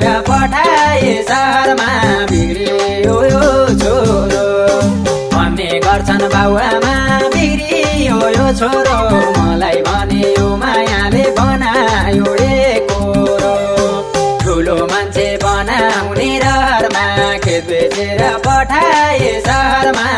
भनेर पठाए सहरमा बिग्रियो यो छोरो। भन्ने गर्छन् बाउआमा बिग्रियो यो छोरो। मलाई भने यो मायाले बनायो कोरो। ठुलो मान्छे बनाउने रहरमा खेत बेचेर पठाए सारमा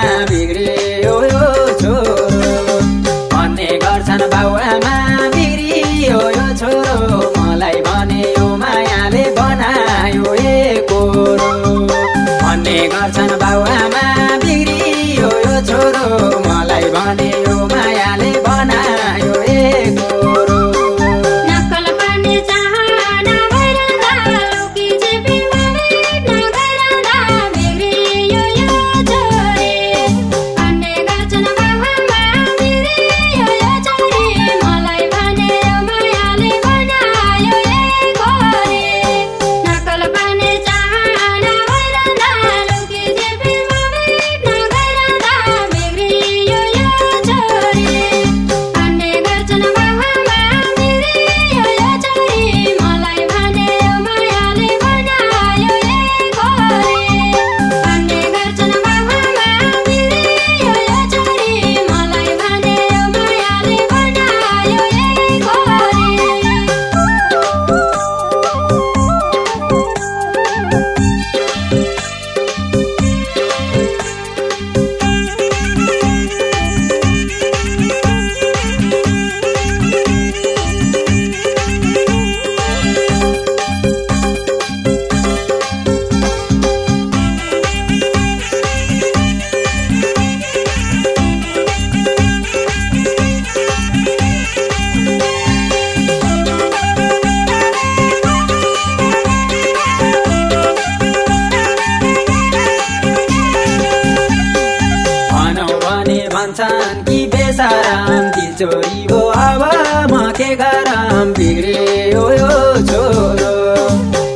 दिल चोरी भो आवामा के गरम बिग्रियो यो छोरो।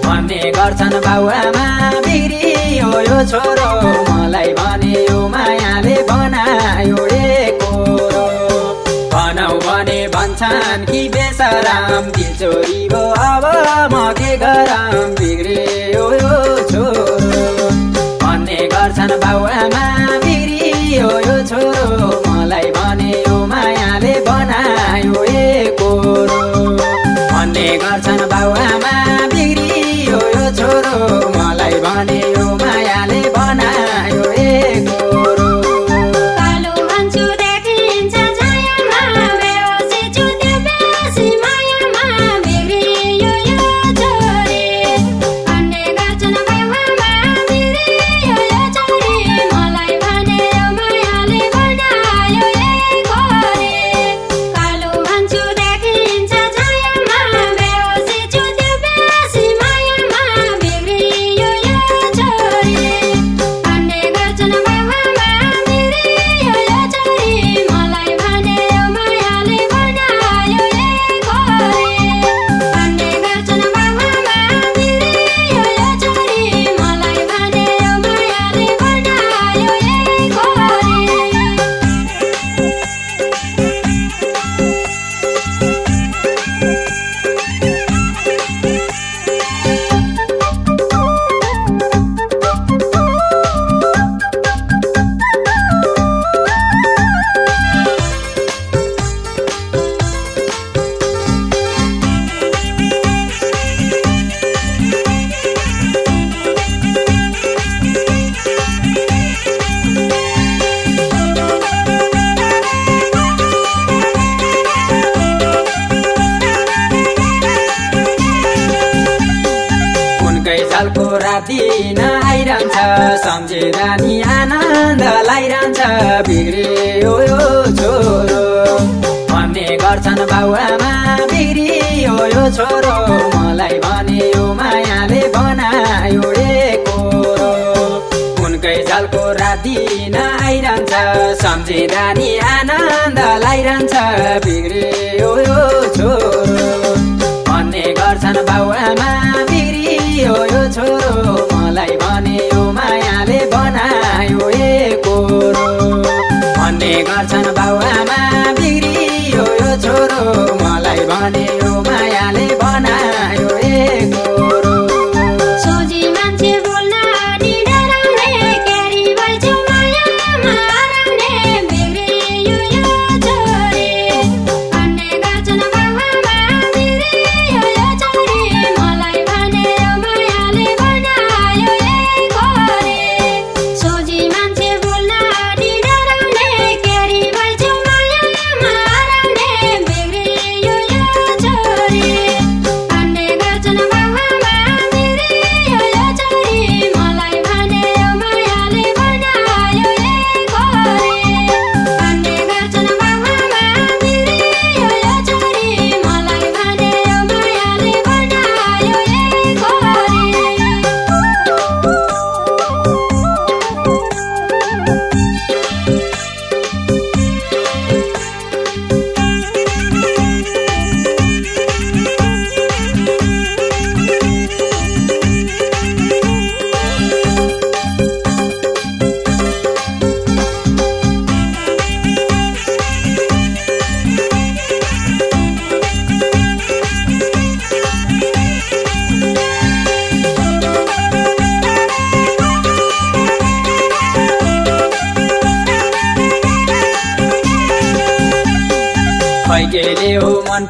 भन्ने गर्छन् बाउआमा बिग्रियो यो छोरो। मलाई भने यो मायाले बनायो कोरो। भनौ भने भन्छन् कि बेसराम दिल चोरी भो अब म के गरम बिग्रे लाइरहन्छ सम्झे नानी आनन्द लाइरहन्छ बिग्रियो यो छोरो। भन्ने गर्छन् बाउआमा बिग्रियो यो छोरो। मलाई भने यो मायाले बनायो कोरो। उनकै जलको राति नआइरहन्छ सम्झे नानी आनन्द लाइरहन्छ बिग्रियो Tartan Bawama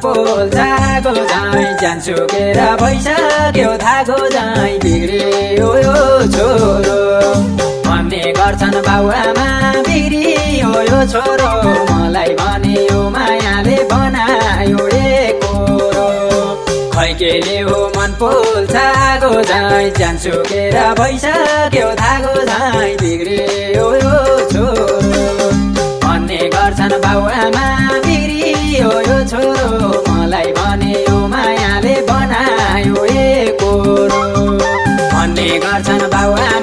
पोल धागो जाँ जान्छु केर भइसक्यो धागो जाँ बिग्रियो छोरो। भन्ने गर्छन् बाउ आमा बिग्रियो यो छोरो। मलाई भने यो मायाले बनायो कोरो। खै केले हो मन पोल धागो जाँ जान्छु केर भइसक्यो धागो जाँ बिग्रियो छोरो। भन्ने गर्छन् बाबुआमा आमा गर्छन् बाबुआ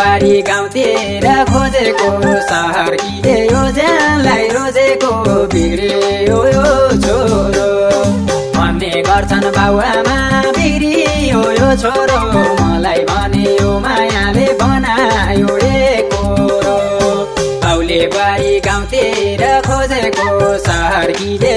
बारी गाउँतिर खोजेको सहर किने यो ज्यानलाई रोजेको बिग्रियो यो छोरो। भन्ने गर्छन् बाबुआमा बिग्रियो यो छोरो। मलाई भने यो मायाले बनायो बारी गाउँतिर खोजेको सहर किने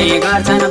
गर्छन्